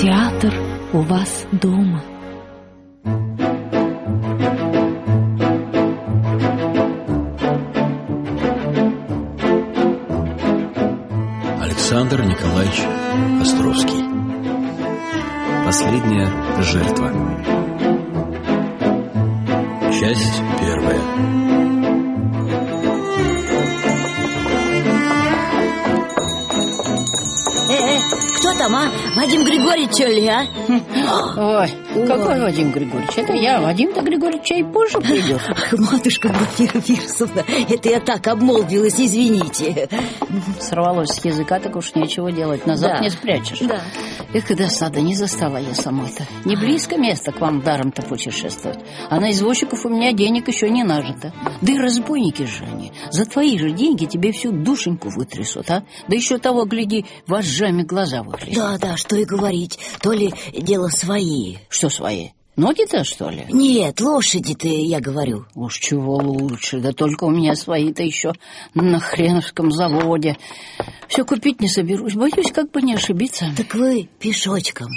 Театр у вас дома. Александр Николаевич Островский. Последняя жертва. Часть первая там, а? Вадим Григорьевич, ли, а? Ой, какой Вадим Григорьевич? Это я. Вадим-то Григорьевич чай позже придет. Ах, матушка Глафира Фирсовна, это я так обмолвилась, извините. Сорвалось с языка, так уж нечего делать. Назад Да. не спрячешь. Да. Эх, и досада, не застала я самой-то. Не близко место к вам даром-то путешествовать. А на извозчиков у меня денег еще не нажито. Да и разбойники же они. За твои же деньги тебе всю душеньку вытрясут, а? Да еще того, гляди, вожжами глаза выхлестят. Да, да, что и говорить, то ли дело свои. Что свои? Ноги-то, что ли? Нет, лошади-то, я говорю. Уж чего лучше, да только у меня свои-то еще на хреновском заводе. Все купить не соберусь, боюсь, как бы не ошибиться. Так вы пешочком.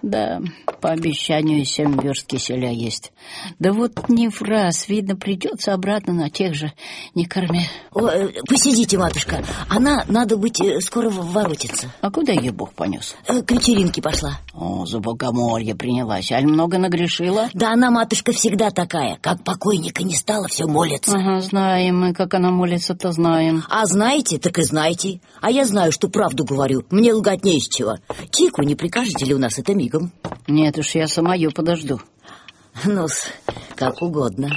Да, по обещанию семь верст киселя есть. Да вот не в раз, видно, придется обратно на тех же, не корме. О, э, посидите, матушка, она, надо быть, э, скоро воротится. А куда ее Бог понес? Э, К вечеринке пошла. О, за богомолье принялась, аль много нагрешила? Да она, матушка, всегда такая. Как покойника не стало, все молится. Ага, знаем мы, как она молится-то знаем. А знаете, так и знаете. А я знаю, что правду говорю. Мне лгать не из чего. Кику не прикажете ли у нас это мигом? Нет уж, я сама ее подожду. ну как угодно.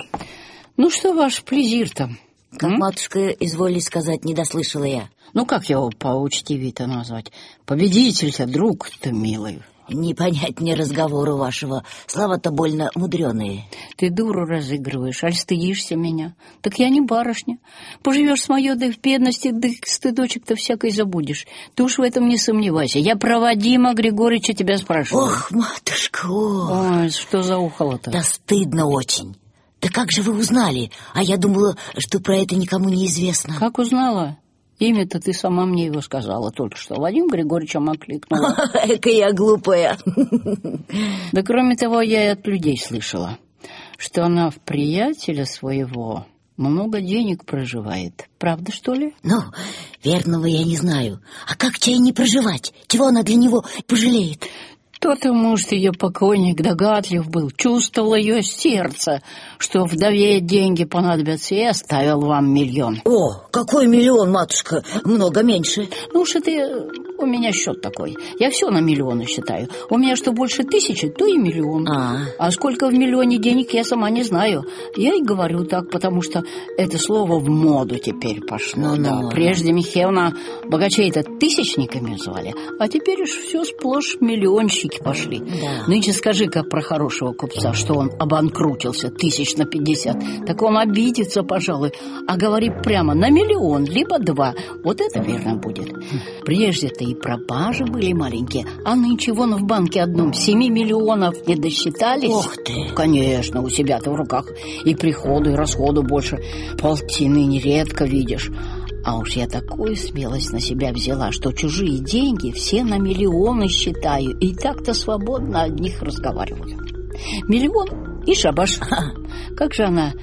Ну что ваш плезир там? Как М? матушка изволили сказать, не дослышала я. Ну, как его поучтивее-то назвать? Победитель-то, друг-то милый. Не понять мне разговору вашего. Слова-то больно мудреные. Ты дуру разыгрываешь, аль стыдишься меня. Так я не барышня. Поживешь с моей, да в бедности, да стыдочек-то всякой забудешь. Ты уж в этом не сомневайся. Я про Вадима Григорьевича тебя спрашиваю. Ох, матушка, ох. Ой, что за ухало-то? Да стыдно очень. Да как же вы узнали? А я думала, что про это никому не известно. Как узнала? Имя-то ты сама мне его сказала только что. Вадим Григорьевичем окликнула. Эка я глупая. Да кроме того, я и от людей слышала, что она в приятеля своего много денег проживает. Правда, что ли? Ну, верного я не знаю. А как чай не проживать? Чего она для него пожалеет? То-то, может, ее покойник догадлив был, чувствовал ее сердце, что вдове деньги понадобятся, и оставил вам миллион. О, какой миллион, матушка? Много меньше. Ну уж это у меня счет такой. Я все на миллионы считаю. У меня что больше тысячи, то и миллион. А. А сколько в миллионе денег, я сама не знаю. Я и говорю так, потому что это слово в моду теперь пошло. Ну-ну. Да. Прежде Михеевна богачей-то тысячниками звали, а теперь уж все сплошь миллионщики пошли. Да. Нынче скажи-ка про хорошего купца, что он обанкрутился тысяч на пятьдесят. Так он обидится, пожалуй, а говори прямо на миллион, либо два. Вот это верно будет. Прежде-то и пропажи были маленькие, а нынче вон в банке одном семи миллионов не досчитались. Ох ты. Конечно, у себя-то в руках и приходу, и расходу больше полтины нередко видишь. А уж я такую смелость на себя взяла, что чужие деньги все на миллионы считаю, и так-то свободно от них разговариваю. Миллион и шабаш. Как же она,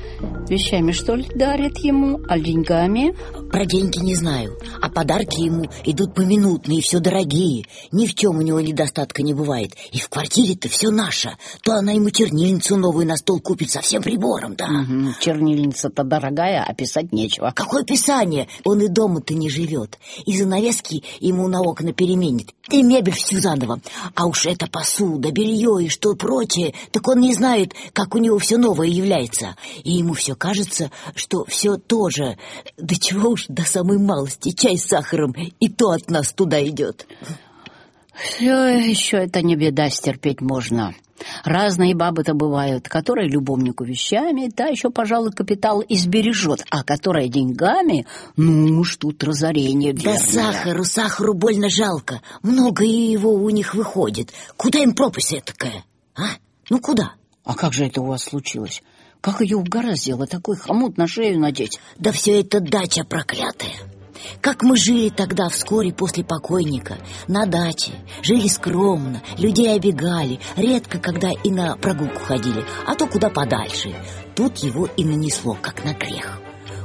вещами, что ли, дарит ему, а деньгами? Про деньги не знаю, а подарки ему идут поминутные, и все дорогие. Ни в чем у него недостатка не бывает. И в квартире-то все наше. То она ему чернильницу новую на стол купит со всем прибором, да. Мгм, Чернильница-то дорогая, а писать нечего. Какое писание? Он и дома-то не живет. И занавески ему на окна переменит. И мебель всю заново. А уж это посуда, белье и что прочее, так он не знает, как у него все новое является. И ему все кажется, что все тоже. Да чего уж до самой малости, чай с сахаром, и то от нас туда идет. Все еще это не беда, стерпеть можно. Разные бабы-то бывают, которые любовнику вещами, та еще, пожалуй, капитал избережет, а которая деньгами, ну уж тут разорение Да верное. сахару, сахару больно жалко. Много его у них выходит. Куда им пропасть такая? А? Ну куда? А как же это у вас случилось? Как ее угораздило такой хомут на шею надеть? Да все это дача проклятая. Как мы жили тогда вскоре после покойника На даче Жили скромно, людей обегали Редко, когда и на прогулку ходили А то куда подальше Тут его и нанесло, как на грех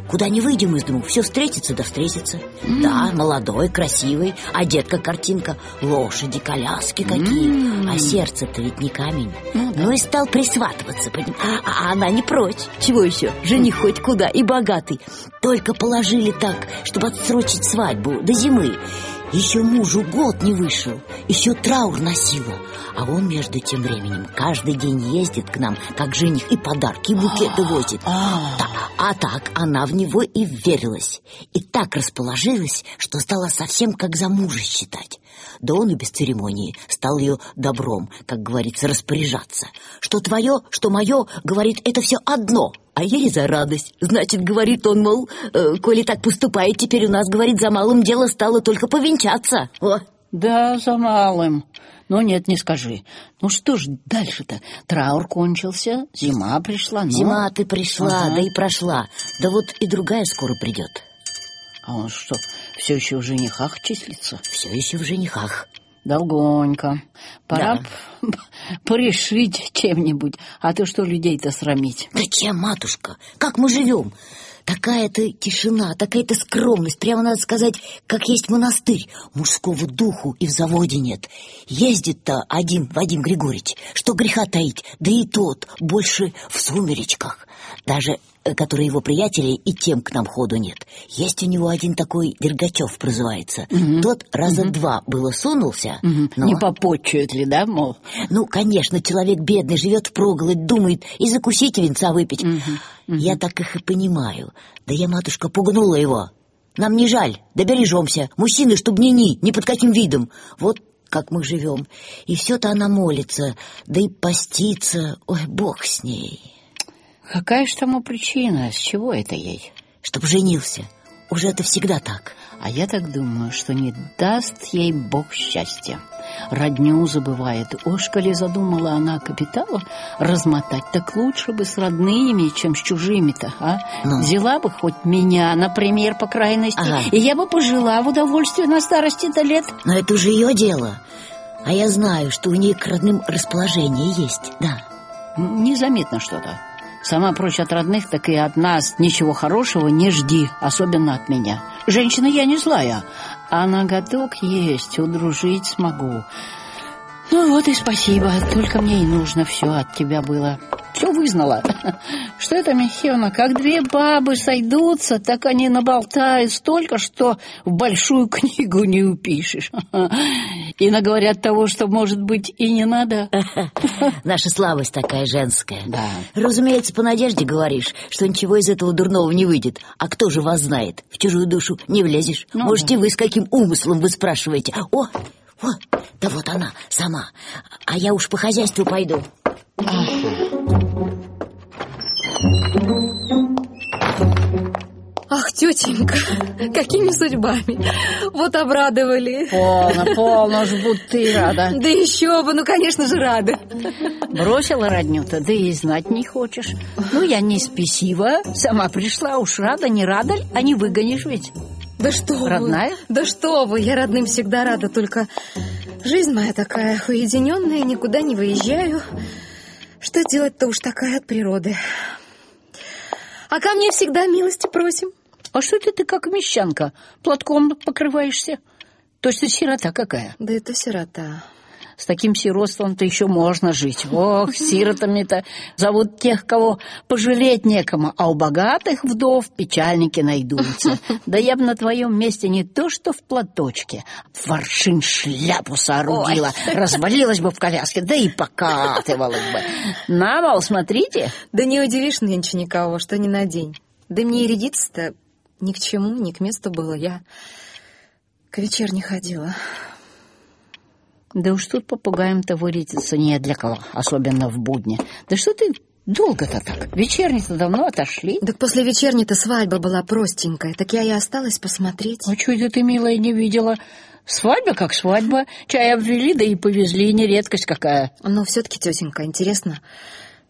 Куда не выйдем из дому, все встретится да встретится. Mm. Да, молодой, красивый, одет как картинка. Лошади, коляски какие. Mm. А сердце-то ведь не камень. Mm, да. Ну и стал присватываться а, а она не прочь. Чего еще? Жених хоть куда? И богатый. Только положили так, чтобы отсрочить свадьбу до зимы еще мужу год не вышел, еще траур носила. А он между тем временем каждый день ездит к нам, как жених И подарки, и букеты возит. А. а так она в него и верилась. И так расположилась, что стала совсем как за мужа считать Да он и без церемонии стал ее добром, как говорится, распоряжаться Что твое, что мое, говорит, это все одно – а ей за радость. Значит, говорит он, мол, э, коли так поступает, теперь у нас, говорит, за малым дело стало только повенчаться. О. Да, за малым. Но нет, не скажи. Ну что ж дальше-то? Траур кончился, зима пришла. Но... Зима ты пришла, ага. да и прошла. Да вот и другая скоро придет. А он что, все еще в женихах числится? Все еще в женихах. Долгонько. Пора да. порешить чем-нибудь, а то что людей-то срамить. Да чем, матушка? Как мы живем? Такая-то тишина, такая-то скромность, прямо надо сказать, как есть монастырь. Мужского духу и в заводе нет. Ездит-то один Вадим Григорьевич, что греха таить, да и тот больше в сумеречках. Даже Э, которые его приятели, и тем к нам ходу нет. Есть у него один такой, Дергачев прозывается. Угу. Тот раза угу. два было сунулся. Угу. Но... Не попотчует ли, да, мол? Ну, конечно, человек бедный, живет впроголодь, думает и закусить, и венца выпить. Угу. Угу. Я так их и понимаю. Да я, матушка, пугнула его. Нам не жаль, да бережемся. Мужчины, чтоб не ни, ни под каким видом. Вот как мы живем. И все-то она молится, да и постится. Ой, бог с ней. Какая ж тому причина? С чего это ей? Чтоб женился. Уже это всегда так. А я так думаю, что не даст ей Бог счастья. Родню забывает. Уж коли задумала она капитала размотать, так лучше бы с родными, чем с чужими-то, а? Ну. Взяла бы хоть меня, например, по крайности, ага. и я бы пожила в удовольствие на старости-то лет. Но это уже ее дело. А я знаю, что у нее к родным расположение есть, да. Незаметно что-то. Сама прочь от родных, так и от нас ничего хорошего не жди, особенно от меня. Женщина я не злая, а ноготок есть, удружить смогу. Ну вот и спасибо, только мне и нужно все от тебя было все вызнала. Что это, Михеевна, как две бабы сойдутся, так они наболтают столько, что в большую книгу не упишешь. И наговорят того, что, может быть, и не надо. Наша слабость такая женская. Да. Разумеется, по надежде говоришь, что ничего из этого дурного не выйдет. А кто же вас знает? В чужую душу не влезешь. Ну, Можете да. вы с каким умыслом вы спрашиваете? О, вот, да вот она, сама. А я уж по хозяйству пойду. Ах, тетенька, какими судьбами? Вот обрадовали. Полно, полно, жгут ты рада. Да еще бы, ну, конечно же, рада. Бросила родню-то, да и знать не хочешь. Ну, я не спесива, сама пришла, уж рада, не рада, а не выгонишь ведь. Да что Родная? вы? Да что вы, я родным всегда рада, только жизнь моя такая уединенная, никуда не выезжаю. Что делать-то уж такая от природы. А ко мне всегда милости просим. А что это ты как мещанка? Платком покрываешься? Точно сирота какая? Да это сирота. С таким сиротством-то еще можно жить. Ох, сиротами-то зовут тех, кого пожалеть некому, а у богатых вдов печальники найдутся. Да я бы на твоем месте не то что в платочке, в воршин шляпу соорудила, Ой. развалилась бы в коляске, да и покатывалась бы. На, мол, смотрите. Да не удивишь нынче никого, что не на день. Да мне и рядиться-то ни к чему, ни к месту было. Я к вечерне ходила. Да уж тут попугаем-то вырядиться не для кого, особенно в будни. Да что ты долго-то так? Вечерни-то давно отошли. Так после вечерни-то свадьба была простенькая, так я и осталась посмотреть. А что это ты, милая, не видела? Свадьба как свадьба. Чай обвели, да и повезли, не редкость какая. Но все-таки, тетенька, интересно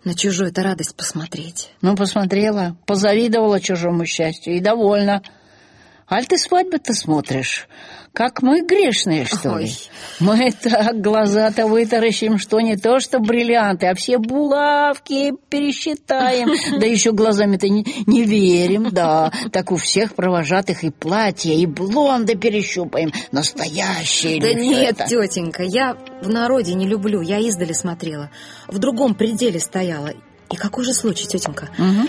на чужую это радость посмотреть. Ну, посмотрела, позавидовала чужому счастью и довольна. Аль ты свадьбы-то смотришь? Как мы грешные, что ли? Ой. Мы так глаза-то вытаращим, что не то что бриллианты, а все булавки пересчитаем. Да еще глазами-то не, не верим, да. Так у всех провожатых и платья, и блонды перещупаем. Настоящие Да нет, это? тетенька, я в народе не люблю, я издали смотрела. В другом пределе стояла. И какой же случай, тетенька? Мгм,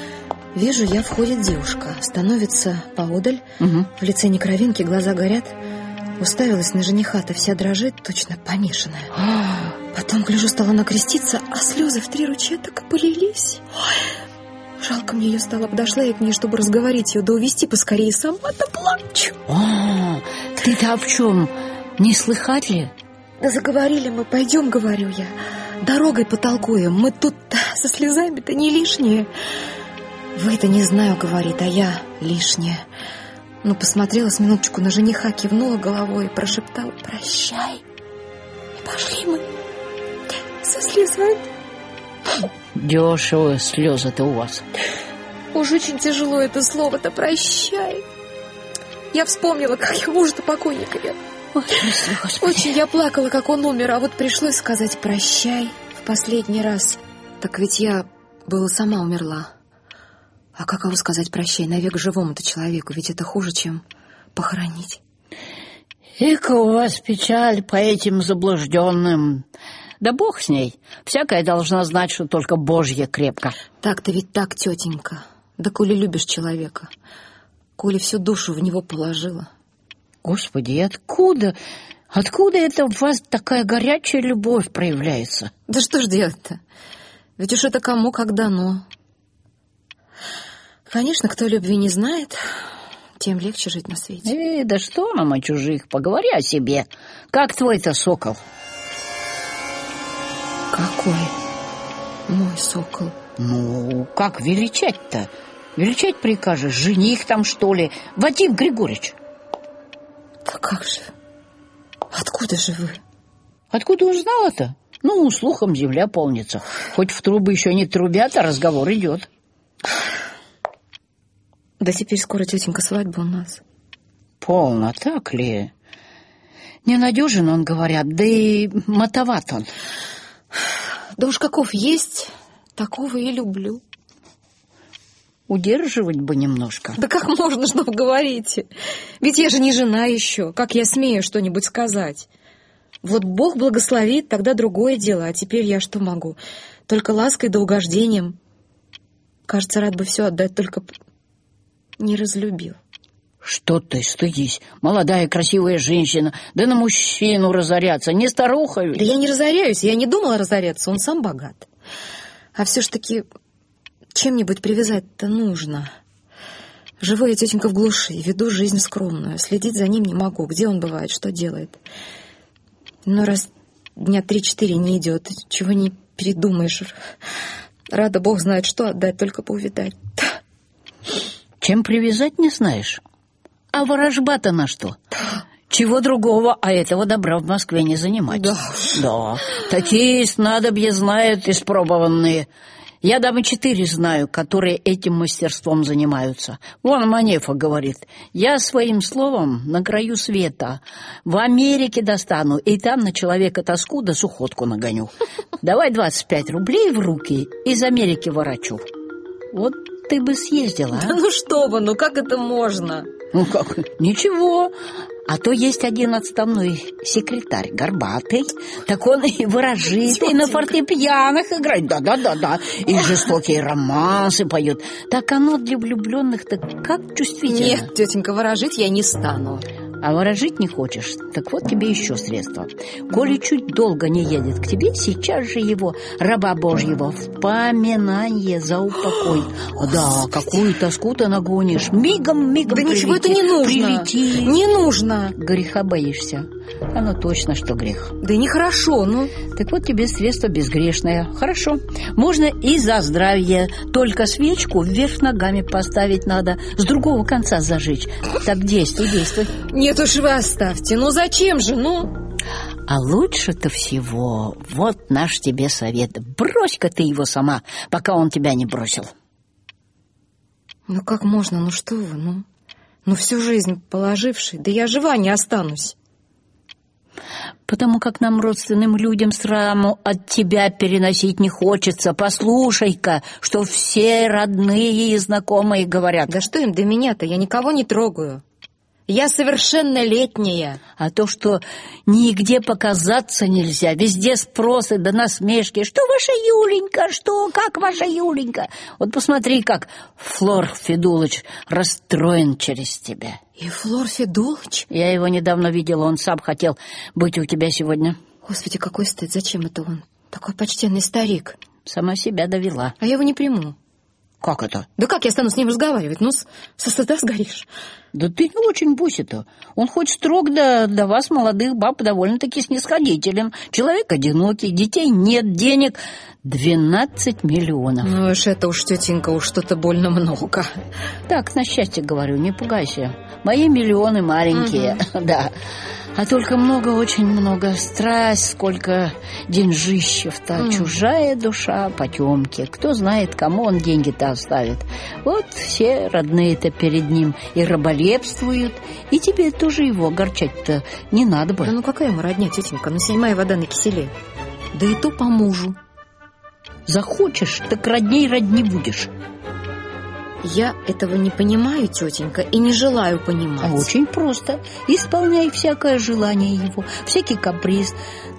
Вижу, я входит девушка, становится поодаль, мгм. в лице не кровинки, глаза горят. Уставилась на жениха-то, вся дрожит, точно помешанная. Потом, гляжу, стала накреститься, а слезы в три ручья так и полились. Ой, жалко мне ее стало. Подошла я к ней, чтобы разговорить ее, да увести поскорее. Сама-то плачу. А, ты-то об чем? Не слыхать ли? Да заговорили мы, пойдем, говорю я. Дорогой потолкуем, мы тут со слезами-то не лишние. Вы-то не знаю, говорит, а я лишняя. Ну, посмотрела с минуточку на жениха, кивнула головой и прошептала «Прощай». И пошли мы со слезами. Дешево слезы-то у вас. Уж очень тяжело это слово-то «прощай». Я вспомнила, как я мужа-то покойника я Ой, Господи. Очень я плакала, как он умер, а вот пришлось сказать «прощай» в последний раз. Так ведь я была сама умерла. А каково сказать «прощай» навек живому-то человеку? Ведь это хуже, чем похоронить. Эка у вас печаль по этим заблужденным. Да бог с ней. Всякая должна знать, что только Божья крепко. Так-то ведь так, тетенька. Да коли любишь человека, коли всю душу в него положила. Господи, откуда, откуда это в вас такая горячая любовь проявляется? Да что ж делать-то? Ведь уж это кому как дано. Конечно, кто любви не знает, тем легче жить на свете. Эй, да что нам о чужих, поговори о себе. Как твой-то сокол? Какой мой сокол? Ну, как величать-то? Величать прикажешь, жених там, что ли? Вадим Григорьевич. Да как же? Откуда же вы? Откуда узнала-то? Ну, слухом земля полнится. Хоть в трубы еще не трубят, а разговор идет. Да теперь скоро тетенька свадьба у нас. Полно, так ли? Ненадежен он, говорят, да и мотоват он. Да уж каков есть, такого и люблю. Удерживать бы немножко. Да как можно, что вы говорите? Ведь я же не жена еще. Как я смею что-нибудь сказать? Вот Бог благословит, тогда другое дело. А теперь я что могу? Только лаской да угождением. Кажется, рад бы все отдать, только не разлюбил. Что ты, стыдись. Молодая красивая женщина. Да на мужчину разоряться. Не старуха Да ведь. я не разоряюсь, я не думала разоряться, он сам богат. А все ж таки чем-нибудь привязать-то нужно. Живу я, тетенька, в глуши, веду жизнь скромную. Следить за ним не могу. Где он бывает, что делает? Но раз дня три-четыре не идет, чего не передумаешь. Рада Бог знает, что отдать, только бы увидать. Чем привязать, не знаешь. А ворожба-то на что? Чего другого, а этого добра в Москве не занимать. Да Да, такие снадобья знают испробованные. Я дамы четыре знаю, которые этим мастерством занимаются. Вон Манефа говорит, я своим словом на краю света в Америке достану, и там на человека тоску да сухотку нагоню. Давай 25 рублей в руки, из Америки ворочу. Вот ты бы съездила, а? Да ну что вы, ну как это можно? Ну как, ничего. А то есть один отставной секретарь, горбатый, так он и выражит, и на фортепианах играет, да-да-да-да, и жестокие романсы поет. Так оно для влюбленных-то как чувствительно. Нет, тетенька, ворожить я не стану. А выражить не хочешь? Так вот тебе еще средство. Коли чуть долго не едет к тебе, сейчас же его, раба Божьего, в поминание за упокой. Да, какую тоску ты нагонишь. Мигом, мигом Да ничего это прилети, не нужно. Прилети. Не нужно. Греха боишься. Оно точно, что грех. Да и нехорошо, ну. Так вот тебе средство безгрешное. Хорошо. Можно и за здравие. Только свечку вверх ногами поставить надо. С другого конца зажечь. Так действуй, действуй. Нет уж вы оставьте, ну зачем же, ну? А лучше-то всего, вот наш тебе совет. Брось-ка ты его сама, пока он тебя не бросил. Ну как можно, ну что вы, ну? Ну, всю жизнь положивший, да я жива не останусь. Потому как нам, родственным людям, сраму от тебя переносить не хочется. Послушай-ка, что все родные и знакомые говорят. Да что им до меня-то? Я никого не трогаю. Я совершеннолетняя. А то, что нигде показаться нельзя, везде спросы да насмешки. Что ваша Юленька, что, как ваша Юленька? Вот посмотри, как Флор Федулыч расстроен через тебя. И Флор Федулыч? Я его недавно видела, он сам хотел быть у тебя сегодня. Господи, какой стыд, зачем это он? Такой почтенный старик. Сама себя довела. А я его не приму. Как это? Да как я стану с ним разговаривать? Ну, со стыда сгоришь. Да ты не очень буси-то. Он хоть строг да до вас, молодых баб, довольно-таки снисходителен. Человек одинокий, детей нет, денег 12 миллионов. Ну уж это уж, тетенька, уж что-то больно много. Так, на счастье говорю, не пугайся. Мои миллионы маленькие, да. А только много, очень много. Страсть, сколько деньжищев-то. Мгм. Чужая душа потемки. Кто знает, кому он деньги-то оставит. Вот все родные-то перед ним и раболепствуют. И тебе тоже его огорчать-то не надо бы. Да ну какая ему родня, тетенька? Ну седьмая вода на киселе. Да и то по мужу. Захочешь, так родней родни будешь. Я этого не понимаю, тетенька, и не желаю понимать. А очень просто. Исполняй всякое желание его, всякий каприз.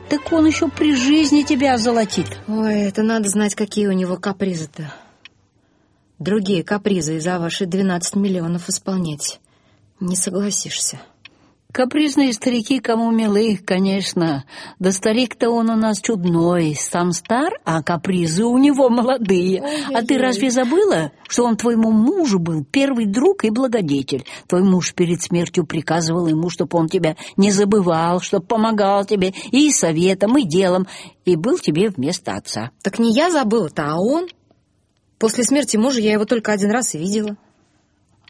Так он еще при жизни тебя озолотит. Ой, это надо знать, какие у него капризы-то. Другие капризы за ваши 12 миллионов исполнять не согласишься. Капризные старики кому милы, конечно. Да старик-то он у нас чудной, сам стар, а капризы у него молодые. А ты разве забыла, что он твоему мужу был первый друг и благодетель? Твой муж перед смертью приказывал ему, чтобы он тебя не забывал, чтобы помогал тебе и советом, и делом, и был тебе вместо отца. Так не я забыла-то, а он. После смерти мужа я его только один раз и видела.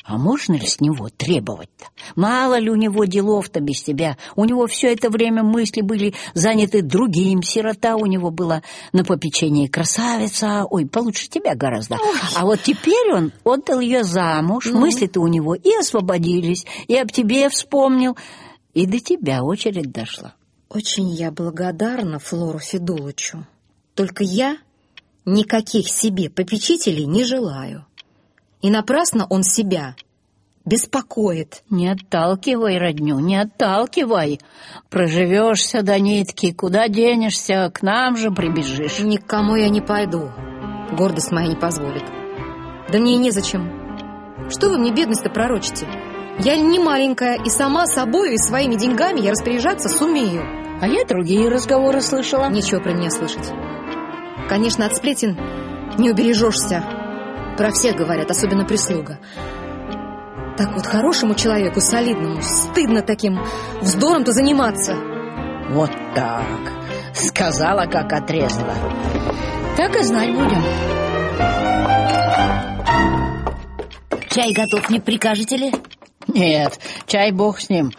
А можно ли с него требовать-то? Мало ли у него делов-то без тебя? У него все это время мысли были заняты другим. Сирота у него была на попечении красавица. Ой, получше тебя гораздо. А вот теперь он отдал ее замуж. Мысли-то у него и освободились, и об тебе вспомнил. И до тебя очередь дошла. Очень я благодарна Флору Федулычу. Только я никаких себе попечителей не желаю. И напрасно он себя беспокоит. Не отталкивай родню, не отталкивай. Проживешься до нитки, куда денешься, к нам же прибежишь. Никому я не пойду. Гордость моя не позволит. Да мне и незачем. Что вы мне бедность-то пророчите? Я не маленькая, и сама собою и своими деньгами я распоряжаться сумею. А я другие разговоры слышала. Нечего про меня слышать. Конечно, от сплетен не убережешься. Про всех говорят, особенно прислуга. Так вот, хорошему человеку, солидному, стыдно таким вздором-то заниматься. Вот так. Сказала, как отрезала. Так и знать будем. Чай готов, не прикажете ли? Нет, чай бог с ним.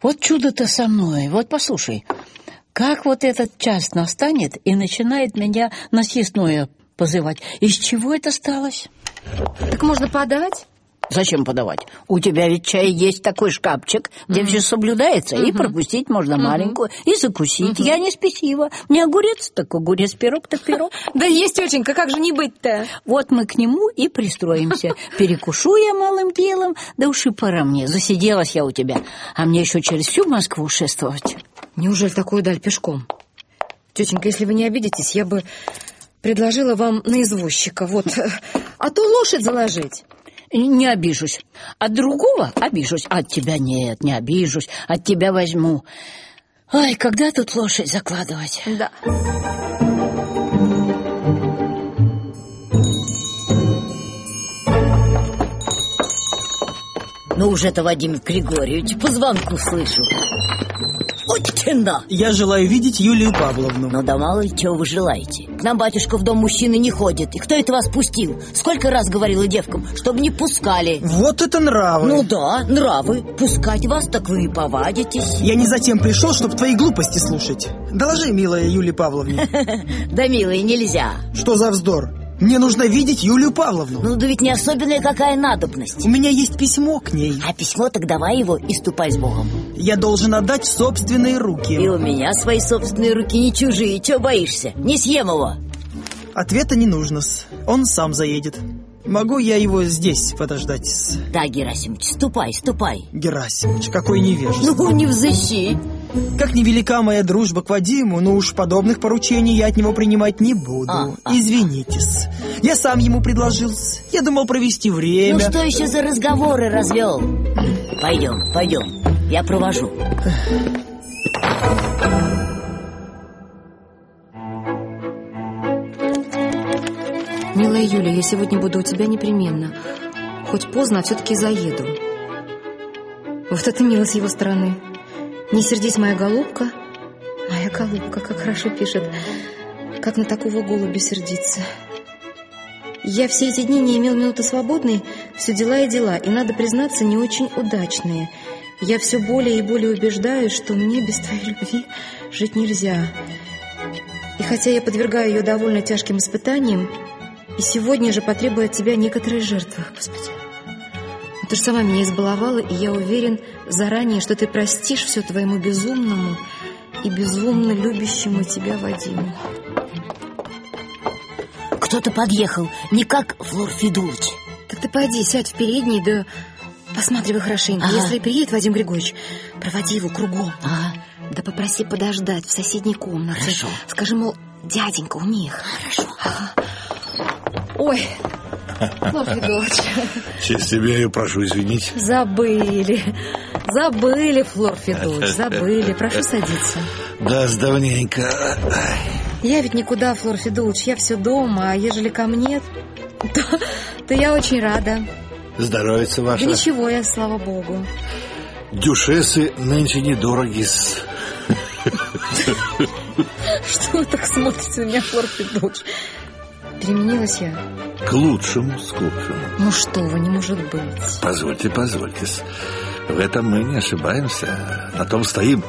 Вот чудо-то со мной. Вот послушай, как вот этот час настанет и начинает меня на съестное позывать. Из чего это сталось? Так можно подать? Зачем подавать? У тебя ведь чай есть такой шкафчик, где все соблюдается, и пропустить можно маленькую, и закусить. Я не спесива. Мне огурец, так огурец, пирог, так пирог. Да есть, тетенька, как же не быть-то? Вот мы к нему и пристроимся. Перекушу я малым делом, да уж и пора мне. Засиделась я у тебя, а мне еще через всю Москву шествовать. Неужели такую даль пешком? Тетенька, если вы не обидитесь, я бы предложила вам на извозчика, вот. А то лошадь заложить. Не обижусь. От другого обижусь. От тебя нет, не обижусь. От тебя возьму. Ой, когда тут лошадь закладывать? Да. Ну уже-то, Вадим Григорьевич, по звонку слышу. Отчина! Я желаю видеть Юлию Павловну. Ну да мало ли чего вы желаете. К нам батюшка в дом мужчины не ходит. И кто это вас пустил? Сколько раз говорила девкам, чтобы не пускали? Вот это нравы. Ну да, нравы. Пускать вас, так вы и повадитесь. Я не затем пришел, чтобы твои глупости слушать. Доложи, милая Юлия Павловна. Да, милый, нельзя. Что за вздор? Мне нужно видеть Юлию Павловну. Ну да ведь не особенная какая надобность У меня есть письмо к ней. А письмо так давай его и ступай с Богом Я должен отдать собственные И руки. у меня свои собственные руки не чужие Чего боишься? Не съем его Ответа не нужно. -с. Он сам заедет. Могу я его здесь подождать? -с? Да, Герасимович, ступай, ступай Герасимович, какой невежество. Ну, не взыщи Как невелика моя дружба к Вадиму, но уж подобных поручений я от него принимать не буду. А, а. Извинитесь. Я сам ему предложил. -с. Я думал провести Ну время. что еще за разговоры развел? Пойдем, пойдем, я провожу Милая Юля, я сегодня буду у тебя непременно. Хоть поздно, а все-таки заеду. Вот это мило с его стороны. Не сердись, моя голубка. Моя голубка, как хорошо пишет. Как на такого голубя сердиться. Я все эти дни не имел минуты свободной, все дела и дела, и, надо признаться, не очень удачные. Я все более и более убеждаюсь, что мне без твоей любви жить нельзя. И хотя я подвергаю ее довольно тяжким испытаниям, и сегодня же потребую от тебя некоторые жертвы, Господи. Но ты же сама меня избаловала, и я уверен заранее, что ты простишь все твоему безумному и безумно любящему тебя Вадиму. Кто-то подъехал, не как Флор Федулыч Так ты пойди, сядь в передней, да посматривай хорошенько. Ага. Если приедет Вадим Григорьевич, проводи его кругом. Ага. Да попроси подождать в соседней комнате. Хорошо. Скажи, мол, дяденька у них. Хорошо Ой, Флор Федорович, Честь тебе и прошу извинить. забыли. Забыли, Флор Федорович, забыли. Прошу садиться. Да, с давненько. Я ведь никуда, Флор Федулович, я все дома, а ежели ко мне, то, то я очень рада. Здоровится Да ваша. ничего, я, слава богу. Дюшесы нынче недороги. -с. Что вы так смотрите на меня, Флор Федулович? Переменилась я? К лучшему, с к лучшему. Ну что вы, не может быть. Позвольте, позвольте. В этом мы не ошибаемся. На том стоим.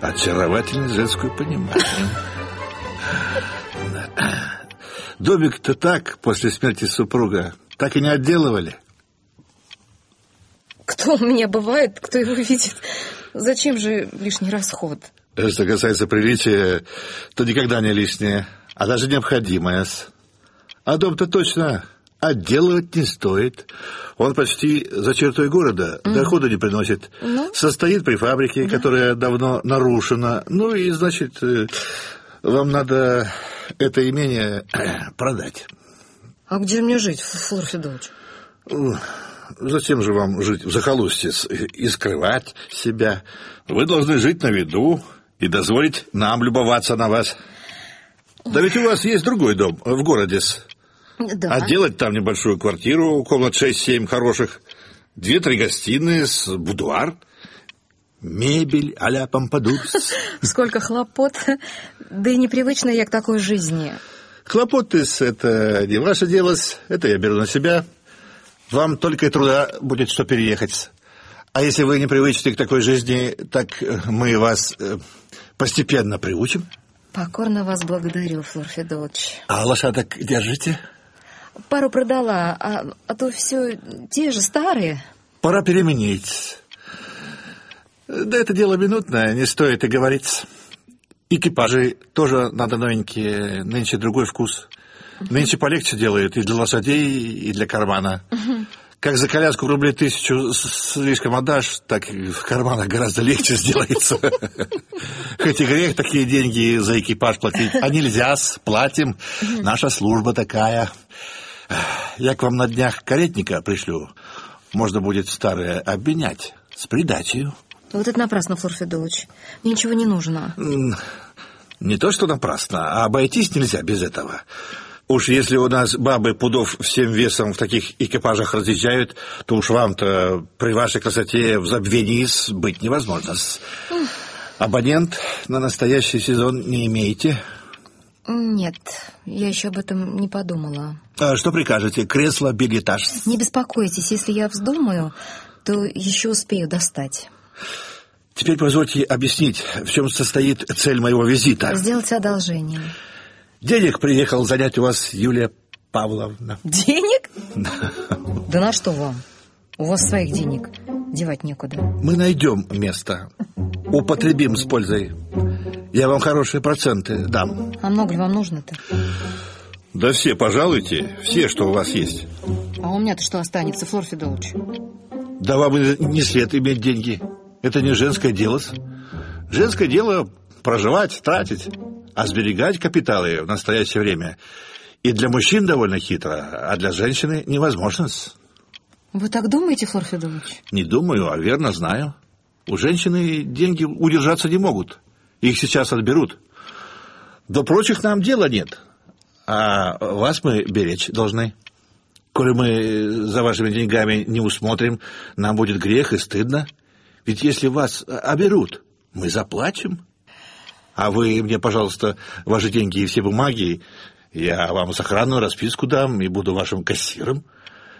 Очаровательно женскую понимаем. Домик-то так, после смерти супруга, так и не отделывали. Кто у меня бывает, кто его видит? Зачем же лишний расход? Что касается приличия, то никогда не лишнее, а даже необходимое. А дом-то точно отделывать не стоит. Он почти за чертой города, дохода не приносит. Ну? Состоит при фабрике, которая давно нарушена. Ну и, значит, э, вам надо это имение э, продать. А где мне жить, Флор Федорович? Зачем же вам жить в захолустье с- и скрывать себя? Вы должны жить на виду и дозволить нам любоваться на вас. Да ведь у вас есть другой дом в городе. Да. А делать там небольшую квартиру, комнат 6-7 хороших, две-три гостиные, с будуар, мебель а-ля помпадур. -с. Сколько хлопот. Да и непривычна я к такой жизни. Хлопоты -с, это не ваше дело, -с, это я беру на себя. Вам только и труда будет что переехать. А если вы не привычны к такой жизни, так э, мы вас э, постепенно приучим. Покорно вас благодарю, Флор Федорович. А лошадок держите? Пару продала, а, а то все те же старые. Пора переменить. Да это дело минутное, не стоит и говорить. Экипажи тоже надо новенькие, нынче другой вкус. Нынче полегче делают и для лошадей, и для кармана. Как за коляску рублей тысячу слишком отдашь, так и в карманах гораздо легче сделается. Хоть и грех такие деньги за экипаж платить, а нельзя, платим. Наша служба такая. Я к вам на днях каретника пришлю. Можно будет старое обменять с придачей. Вот это напрасно, Флор Федорович. Мне ничего не нужно. Не то, что напрасно, а обойтись нельзя без этого. Уж если у нас бабы пудов всем весом в таких экипажах разъезжают, то уж вам-то при вашей красоте в забвении быть невозможно. Абонент на настоящий сезон не имеете? Нет, я еще об этом не подумала. А что прикажете? Кресло, билетаж? Не беспокойтесь, если я вздумаю, то еще успею достать. Теперь позвольте объяснить, в чем состоит цель моего визита. Сделайте одолжение. Денег приехал занять у вас Юлия Павловна. Денег? Да на что вам? У вас своих денег девать некуда. Мы найдем место. Употребим с пользой. Я вам хорошие проценты дам. А много ли вам нужно-то? Да все, пожалуйте. Все, что у вас есть. А у меня-то что останется, Флор Федорович? Да вам не след иметь деньги. Это не женское дело. Женское дело проживать, тратить, а сберегать капиталы в настоящее время и для мужчин довольно хитро, а для женщины невозможно. Вы так думаете, Флор Федорович? Не думаю, а верно знаю. У женщины деньги удержаться не могут. Их сейчас отберут. До прочих нам дела нет. А вас мы беречь должны. Коли мы за вашими деньгами не усмотрим, нам будет грех и стыдно. Ведь если вас оберут, мы заплатим. А вы мне, пожалуйста, ваши деньги и все бумаги, я вам сохранную расписку дам и буду вашим кассиром.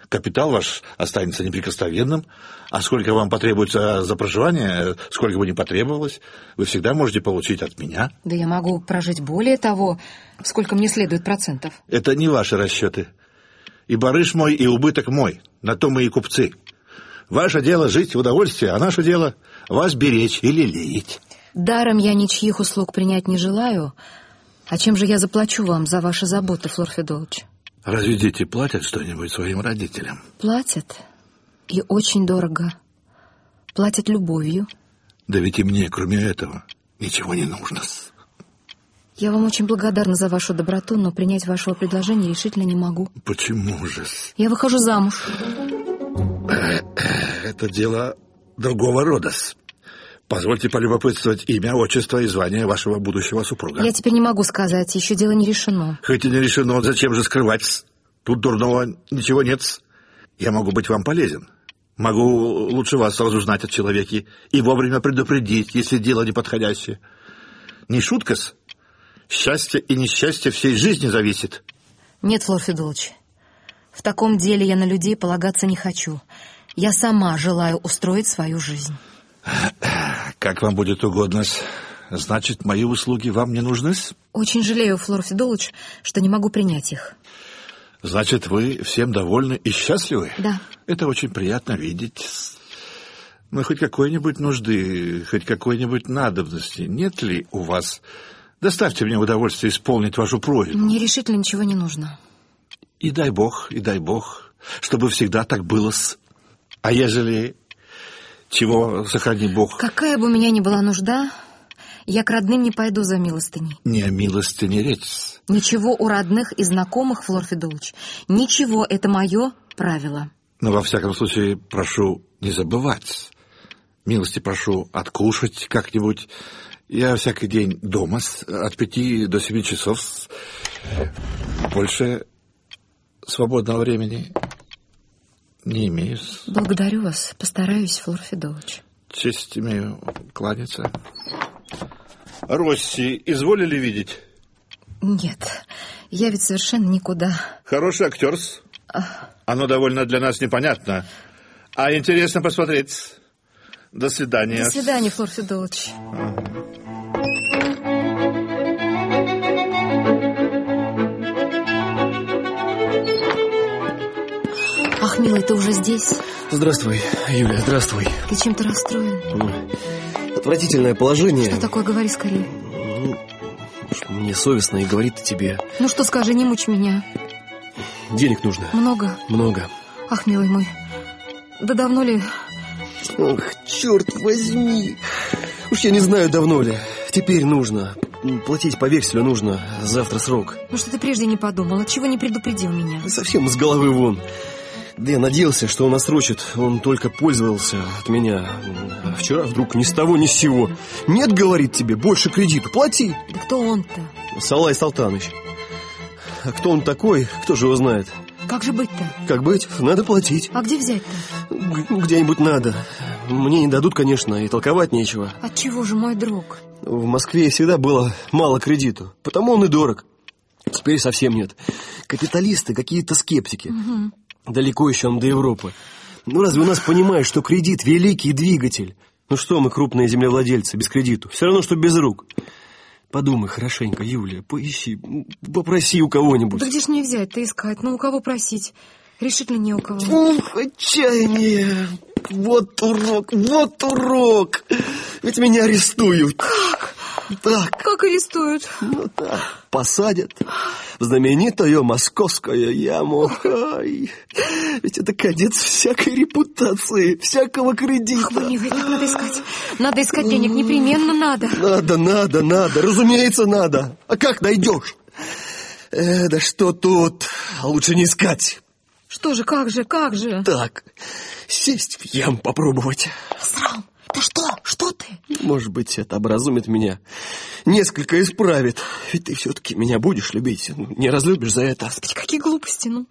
Капитал ваш останется неприкосновенным, а сколько вам потребуется за проживание, сколько бы ни потребовалось, вы всегда можете получить от меня. Да я могу прожить более того, сколько мне следует процентов. Это не ваши расчеты. И барыш мой, и убыток мой. На то мы и купцы. Ваше дело жить в удовольствии, а наше дело вас беречь или лелеять. Даром я ничьих услуг принять не желаю. А чем же я заплачу вам за ваши заботы, Флор Федорович? Разве дети платят что-нибудь своим родителям? Платят. И очень дорого. Платят любовью. Да ведь и мне, кроме этого, ничего не нужно. Я вам очень благодарна за вашу доброту, но принять вашего предложения решительно не могу. Почему же? Я выхожу замуж. Это дело другого рода. Позвольте полюбопытствовать имя, отчество и звание вашего будущего супруга. Я теперь не могу сказать, еще дело не решено. Хоть и не решено, зачем же скрывать? Тут дурного ничего нет. Я могу быть вам полезен. Могу лучше вас разузнать о человеке и вовремя предупредить, если дело неподходящее. Не шутка-с. Счастье и несчастье всей жизни зависит. Нет, Флор Федорович, в таком деле я на людей полагаться не хочу. Я сама желаю устроить свою жизнь. Как вам будет угодно. Значит, мои услуги вам не нужны? Очень жалею, Флор Федорович, что не могу принять их. Значит, вы всем довольны и счастливы? Да. Это очень приятно видеть. Но хоть какой-нибудь нужды, хоть какой-нибудь надобности нет ли у вас? Доставьте мне удовольствие исполнить вашу просьбу. Мне решительно ничего не нужно. И дай бог, и дай бог, чтобы всегда так было с... А ежели чего, сохрани бог. Какая бы у меня ни была нужда, я к родным не пойду за милостыней. Не о милостыне речь. Ничего у родных и знакомых, Флор Федулович. Ничего, это мое правило. Но во всяком случае, прошу не забывать. Милости прошу откушать как-нибудь. Я всякий день дома от пяти до семи часов. Больше свободного времени не имею. Благодарю вас. Постараюсь, Флор Федорович. Честь имею кланяться. Росси изволили видеть? Нет, я ведь совершенно никуда. Хороший актерс. Оно довольно для нас непонятно. А интересно посмотреть. До свидания. До свидания, Флор Федорович. Ах, милый, ты уже здесь? Здравствуй, Юля, здравствуй. Ты чем-то расстроен? Отвратительное положение. Что такое, говори скорее. Ну, мне совестно и говорит тебе. Ну что скажи, не мучь меня. Денег нужно. Много? Много. Ах, милый мой, да давно ли... Ох, черт возьми. Уж я не знаю, давно ли. Теперь нужно. Платить по векселю нужно. Завтра срок. Ну что ты прежде не подумал? Отчего не предупредил меня? Совсем с головы вон. Да я надеялся, что он отсрочит. Он только пользовался от меня. А вчера вдруг ни с того ни с сего. Нет, говорит тебе, больше кредиту. Плати. Да кто он-то? Салай Салтаныч. А кто он такой, кто же его знает? Как же быть-то? Как быть? Надо платить. А где взять-то? Где-нибудь надо. Мне не дадут, конечно, и толковать нечего. От чего же, мой друг? В Москве всегда было мало кредиту, потому он и дорог. Теперь совсем нет. Капиталисты какие-то скептики. Угу. Далеко еще он до Европы. Ну разве у нас понимают, что кредит – великий двигатель? Ну что мы, крупные землевладельцы, без кредиту? Все равно, что без рук. Подумай хорошенько, Юлия, поищи, попроси у кого-нибудь. Да где ж мне взять-то искать? Ну, у кого просить? Решительно не у кого. Ух, отчаяние! Вот урок, вот урок! Ведь меня арестуют. Как? Так, Как арестуют? ну так, посадят в знаменитую московскую яму. Ай, ведь это кадет всякой репутации, всякого кредита. Мне говорит, надо искать. Надо искать денег, непременно надо. Надо, надо, надо, разумеется, надо. А как найдешь? Э, да что тут? Лучше не искать. Что же, как же, как же? Так, сесть в ям попробовать. Срам, ты что? Что ты? Может быть, это образумит меня. Несколько исправит. Ведь ты все-таки меня будешь любить. Ну, Не разлюбишь за это. Какие глупости, ну.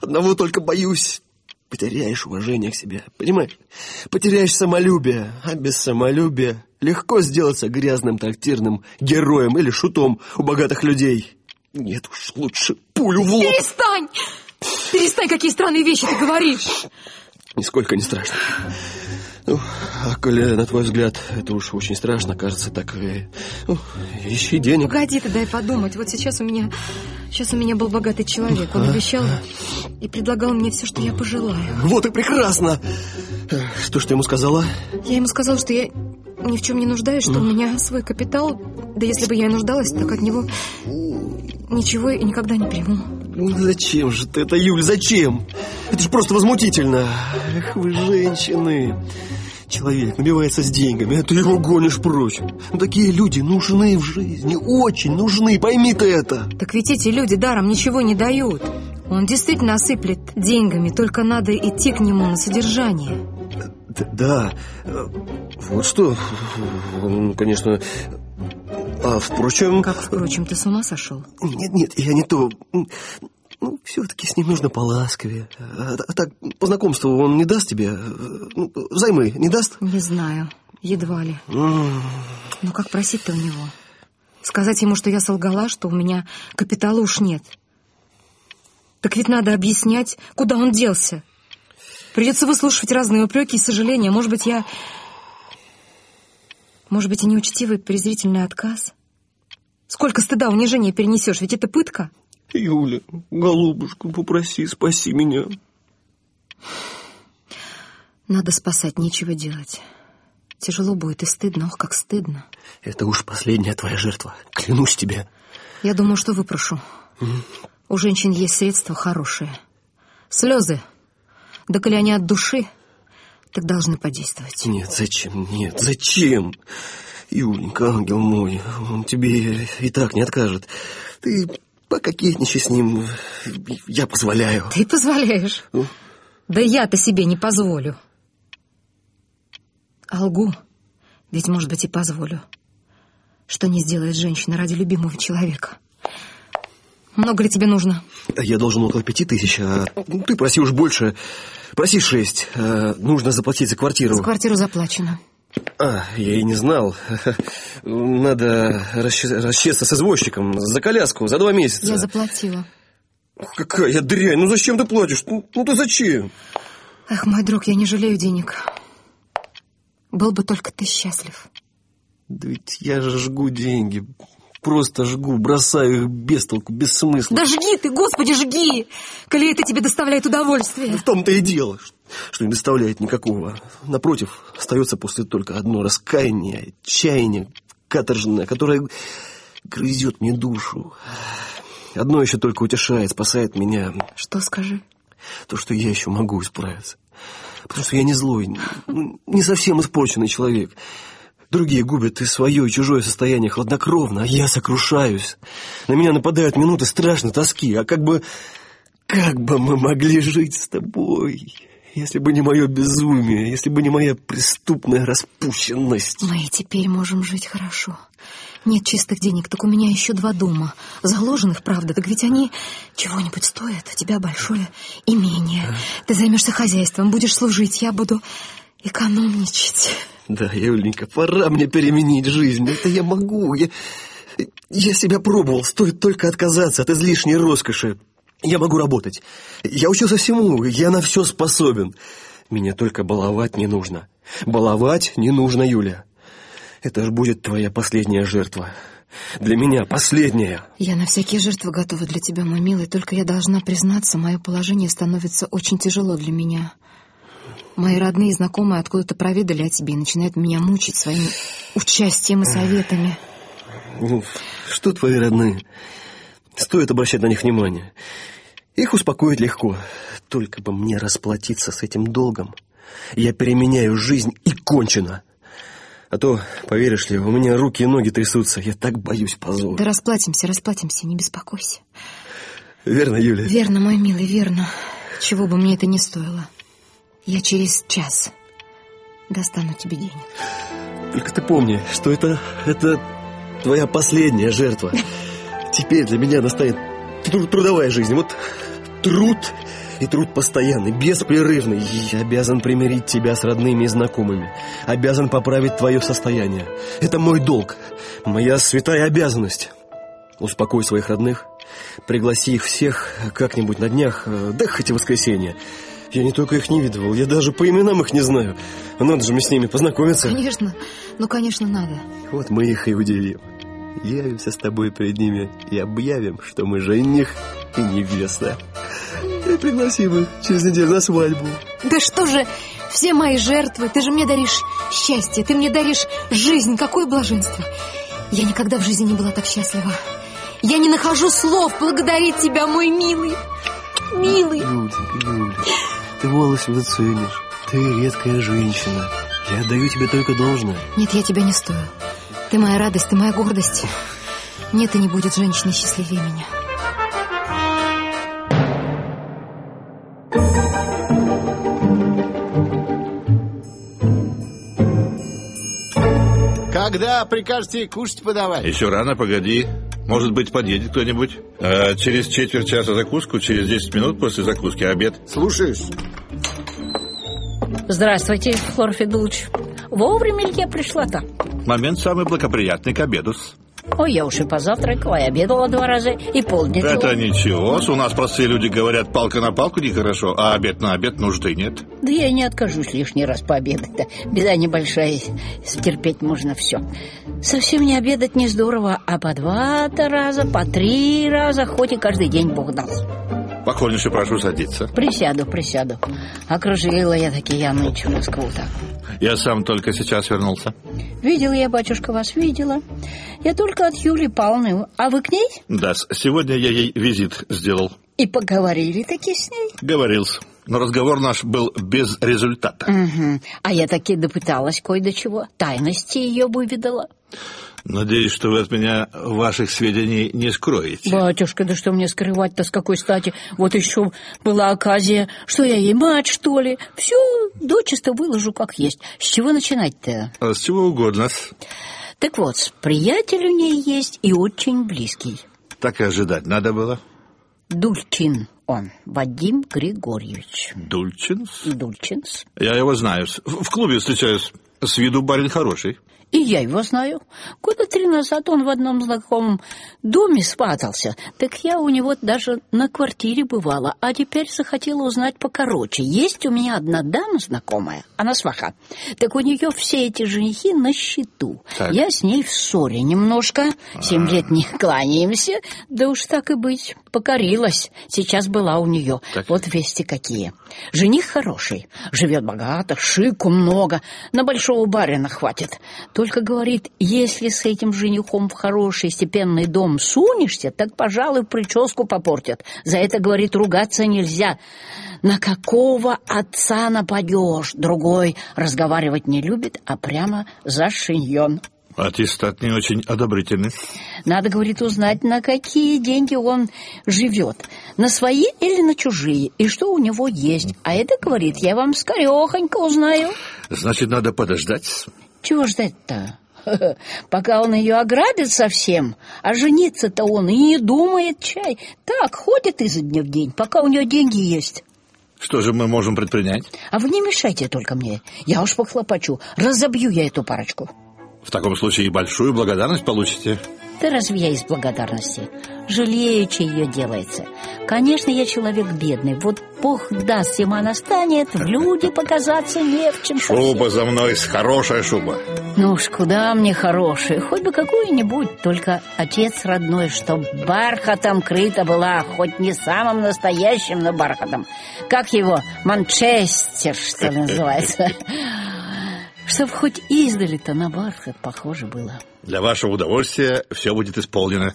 Одного только боюсь. Потеряешь уважение к себе. Понимаешь? Потеряешь самолюбие. А без самолюбия легко сделаться грязным трактирным героем или шутом у богатых людей. Нет уж, лучше пулю в лоб. Перестань! Перестань, какие странные вещи ты говоришь. Нисколько не страшно. Ну, а коли, на твой взгляд, это уж очень страшно, кажется, так и... Ну, ищи денег. Погоди ты, дай подумать. Вот сейчас у меня... Сейчас у меня был богатый человек. Он обещал и предлагал мне все, что я пожелаю. Вот и прекрасно! Что ж ты ему сказала? Я ему сказала, что я ни в чем не нуждаюсь, что у меня свой капитал. Да если бы я и нуждалась, так от него ничего и никогда не приму. Ну, зачем же ты это, Юль, зачем? Это же просто возмутительно. Эх, вы женщины. Человек набивается с деньгами, а ты его гонишь прочь. Ну, такие люди нужны в жизни, очень нужны, пойми ты это. Так ведь эти люди даром ничего не дают. Он действительно осыплет деньгами, только надо идти к нему на содержание. Да, э, вот что, он, конечно... А, впрочем... Как, впрочем, ты с ума сошел? Нет, нет, я не то. Ну, все-таки с ним нужно поласковее. А, а так, по знакомству он не даст тебе? э, Ну, займы не даст? Не знаю, едва ли. М, Но как просить-то у него? Сказать ему, что я солгала, что у меня капитала уж нет. Так ведь надо объяснять, куда он делся. Придется выслушивать разные упреки и сожаления. Может быть, я... Может быть, и неучтивый презрительный отказ? Сколько стыда, унижения перенесешь, ведь это пытка. Юля, голубушка, попроси, спаси меня. Надо спасать, нечего делать. Тяжело будет и стыдно, ох, как стыдно. Это уж последняя твоя жертва, клянусь тебе. Я думаю, что выпрошу. У женщин есть средства хорошие. Слезы. Да коли они от души, так должны подействовать. Нет, зачем, нет, зачем? Юленька, ангел мой, он тебе и так не откажет. Ты пококетничай с ним, я позволяю. Ты позволяешь? Ну? Да я-то себе не позволю. А лгу, ведь, может быть, и позволю. Что не сделает женщина ради любимого человека? Много ли тебе нужно? Я должен около пяти тысяч, а ты проси уж больше. Проси шесть. А, нужно заплатить за квартиру. За квартиру заплачено. А, я и не знал. Надо расче- расчесться с извозчиком за коляску за два месяца. Я заплатила. Какая дрянь, ну зачем ты платишь? Ну, ну ты зачем? Эх, мой друг, я не жалею денег. Был бы только ты счастлив. Да ведь я же жгу деньги. Просто жгу, бросаю их без толку, без смысла. Да жги ты, господи, жги! Коли это тебе доставляет удовольствие. В том-то и дело, что не доставляет никакого. Напротив, остается после только одно раскаяние, отчаяние каторжное, которое грызет мне душу. Одно еще только утешает, спасает меня. Что скажи? То, что я еще могу исправиться. Потому что я не злой, ну, не совсем испорченный человек. Другие губят и свое, и чужое состояние хладнокровно, а я сокрушаюсь. На меня нападают минуты страшной тоски, а как бы... Как бы мы могли жить с тобой, если бы не мое безумие, если бы не моя преступная распущенность? Мы и теперь можем жить хорошо. Нет чистых денег, так у меня еще два дома. Заложенных, правда, так ведь они чего-нибудь стоят. У тебя большое имение. Ты займешься хозяйством, будешь служить, я буду экономничать. Да, Юленька, пора мне переменить жизнь. Это я могу. Я, я себя пробовал. Стоит только отказаться от излишней роскоши. Я могу работать. Я учился всему. Я на все способен. Меня только баловать не нужно. Баловать не нужно, Юля. Это ж будет твоя последняя жертва. Для меня последняя. Я на всякие жертвы готова для тебя, мой милый, только я должна признаться, мое положение становится очень тяжело для меня. Мои родные и знакомые откуда-то проведали о тебе и начинают меня мучить своим участием и советами. Ну, что твои родные? Стоит обращать на них внимание. Их успокоить легко. Только бы мне расплатиться с этим долгом. Я переменяю жизнь и кончено. А то, поверишь ли, у меня руки и ноги трясутся. Я так боюсь позора. Да расплатимся, расплатимся, не беспокойся. Верно, Юля? Верно, мой милый, верно. Чего бы мне это ни стоило. Я через час достану тебе денег. Только ты помни, что это, это твоя последняя жертва. Теперь для меня настанет тру- трудовая жизнь. Вот труд и труд постоянный, беспрерывный. Я обязан примирить тебя с родными и знакомыми. Обязан поправить твое состояние. Это мой долг, моя святая обязанность. Успокой своих родных, пригласи их всех как-нибудь на днях, э, да хоть и воскресенье. Я не только их не видывал, я даже по именам их не знаю. Надо же мне с ними познакомиться. Конечно, ну, конечно, надо. Вот мы их и удивим. Явимся с тобой перед ними и объявим, что мы жених и невеста. И пригласим их через неделю на свадьбу. Да что же, все мои жертвы, ты же мне даришь счастье, ты мне даришь жизнь, какое блаженство. Я никогда в жизни не была так счастлива. Я не нахожу слов благодарить тебя, мой милый. Милый. Юленька, Юля, ты волосы заценишь. Ты редкая женщина. Я отдаю тебе только должное. Нет, я тебя не стою. Ты моя радость, ты моя гордость. Нет и не будет женщины счастливее меня. Когда прикажете кушать подавать? Еще рано, погоди. Может быть, подъедет кто-нибудь. А через четверть часа закуску, через 10 минут после закуски обед. Слушаюсь. Здравствуйте, Хлор Федулович. Вовремя ли я пришла-то? Момент самый благоприятный к обеду. Ой, я уж и позавтракала, и обедала два раза, и полдня. Это ничего. У нас простые люди говорят, палка на палку нехорошо, а обед на обед нужды нет. Да я не откажусь лишний раз пообедать-то. Беда небольшая, стерпеть можно все. Совсем не обедать не здорово, а по два-то раза, по три раза, хоть и каждый день Бог дал. Покорнейше прошу садиться. Присяду, присяду. Окружила я таки я нынче Москву-то. Я сам только сейчас вернулся. Видела я, батюшка, вас видела. Я только от Юли Павловны. А вы к ней? Да, сегодня я ей визит сделал. И поговорили таки с ней? Говорился. Но разговор наш был без результата. Угу. А я таки допыталась кое до чего. Тайности ее выведала. Надеюсь, что вы от меня ваших сведений не скроете. Батюшка, да что мне скрывать-то с какой стати? Вот еще была оказия, что я ей мать, что ли. Все дочисто выложу как есть. С чего начинать-то? А с чего угодно. Так вот, приятель у ней есть и очень близкий. Так и ожидать надо было. Дульчин он, Вадим Григорьевич. Дульчинс? Дульчинс. Я его знаю. В в клубе встречаюсь. С виду барин хороший. И я его знаю. Года три назад он в одном знакомом доме сватался. Так я у него даже на квартире бывала. А теперь захотела узнать покороче. Есть у меня одна дама знакомая, она сваха. Так у нее все эти женихи на счету. Так. Я с ней в ссоре немножко. Семь лет не кланяемся. Да уж так и быть. Покорилась. Сейчас была у нее. Так. Вот вести какие. Жених хороший. Живет богато, шику много. На большого барина хватит. Только говорит, если с этим женихом в хороший степенный дом сунешься, так, пожалуй, прическу попортят. За это, говорит, ругаться нельзя. На какого отца нападешь? Другой разговаривать не любит, а прямо за шиньон. Аттестат не очень одобрительный. Надо, говорит, узнать, на какие деньги он живет. На свои или на чужие, и что у него есть. А это, говорит, я вам скорехонько узнаю. Значит, надо подождать. Чего ждать-то? Пока он ее ограбит совсем, а жениться-то он и не думает чай. Так, ходит изо дня в день, пока у нее деньги есть. Что же мы можем предпринять? А вы не мешайте только мне. Я уж похлопочу. Разобью я эту парочку. В таком случае и большую благодарность получите. Да разве я из благодарности? Жалеючи ее делается. Конечно, я человек бедный. Вот Бог даст, ему она станет, в люди показаться не в чем. Шуба за мной, хорошая шуба. Ну уж куда мне хорошая, хоть бы какую-нибудь, только отец родной, чтоб бархатом крыта была, хоть не самым настоящим, но бархатом. Как его? Манчестер, что ли, называется. Чтоб хоть издали-то на бархат похоже было. Для вашего удовольствия все будет исполнено.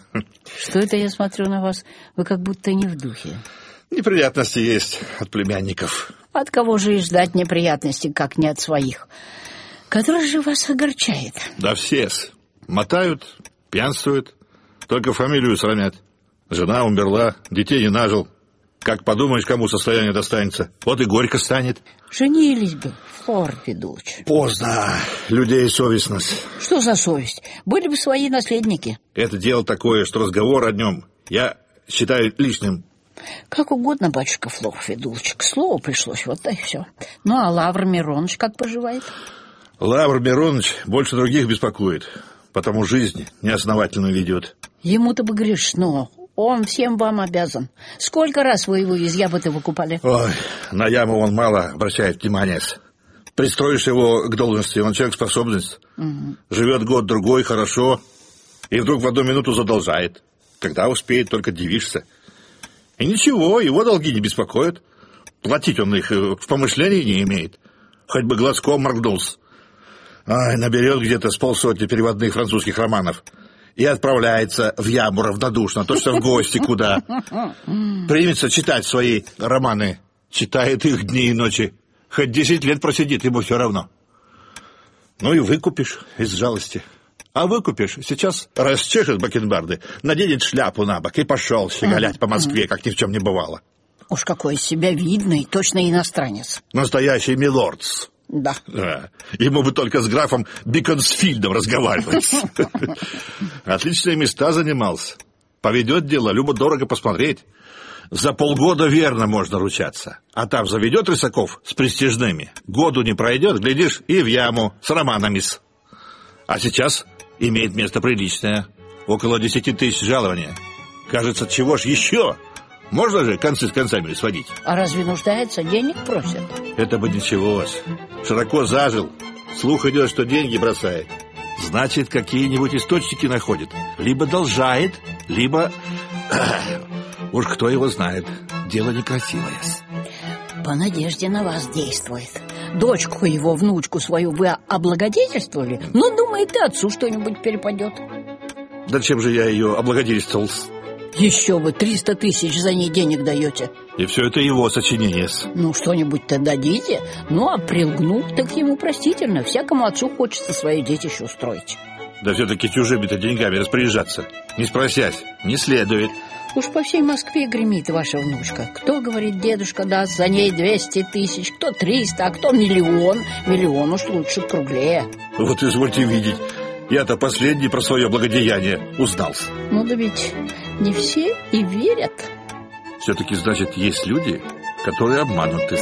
Что это я смотрю на вас? Вы как будто не в духе. Неприятности есть от племянников. От кого же и ждать неприятностей, как не от своих? Который же вас огорчает? Да все Мотают, пьянствуют, только фамилию срамят. Жена умерла, детей не нажил. Как подумаешь, кому состояние достанется? Вот и горько станет. Женились бы, Флор Федулович. Поздно. Людей совестность. Что за совесть? Были бы свои наследники. Это дело такое, что разговор о нем я считаю лишним. Как угодно, батюшка Флор Федулович. К слову пришлось, вот и все. Ну, а Лавр Миронович как поживает? Лавр Миронович больше других беспокоит, потому жизнь неосновательно ведет. Ему-то бы грешно. Он всем вам обязан. Сколько раз вы его из яботы выкупали? Ой, на яму он мало обращает внимания. Пристроишь его к должности, он человек способность. Угу. Живет год-другой, хорошо, и вдруг в одну минуту задолжает. Когда успеет, только дивишься. И ничего, его долги не беспокоят. Платить он их э, в помышлении не имеет. Хоть бы глазком моргнулся. Ай, наберет где-то с полсотни переводных французских романов и отправляется в яму равнодушно, точно в гости куда. Примется читать свои романы, читает их дни и ночи. Хоть десять лет просидит, ему все равно. Ну и выкупишь из жалости. А выкупишь, сейчас расчешет бакенбарды, наденет шляпу на бок и пошел щеголять по Москве, как ни в чем не бывало. Уж какой из себя видный, точно иностранец. Настоящий милордс. Да. да. Ему бы только с графом Биконсфильдом разговаривать. Отличные места занимался. Поведет дело, любо дорого посмотреть. За полгода верно можно ручаться. А там заведет Рысаков с престижными. Году не пройдет, глядишь, и в яму с романами -с. А сейчас имеет место приличное. Около десяти тысяч жалования. Кажется, чего ж еще? Можно же концы с концами сводить? А разве нуждается? Денег просят. Это бы ничего. Широко зажил. Слух идет, что деньги бросает. Значит, какие-нибудь источники находит. Либо должает, либо... Уж кто его знает. Дело некрасивое. По надежде на вас действует. Дочку его, внучку свою вы облагодетельствовали? Ну, думает, и отцу что-нибудь перепадет. Да чем же я ее облагодетельствовал? Еще вы 300 тысяч за ней денег даете. И все это его сочинение. Ну, что-нибудь-то дадите. Ну, а прилгнул, так ему простительно. Всякому отцу хочется свое детище устроить. Да все-таки чужими-то деньгами распоряжаться. Не спросясь, не следует. Уж по всей Москве гремит ваша внучка. Кто, говорит, дедушка даст за ней 200 тысяч, кто 300, а кто миллион. Миллион уж лучше круглее. Вот извольте видеть. Я-то последний про свое благодеяние узнал. Ну да ведь не все и верят. Все-таки, значит, есть люди, которые обмануты.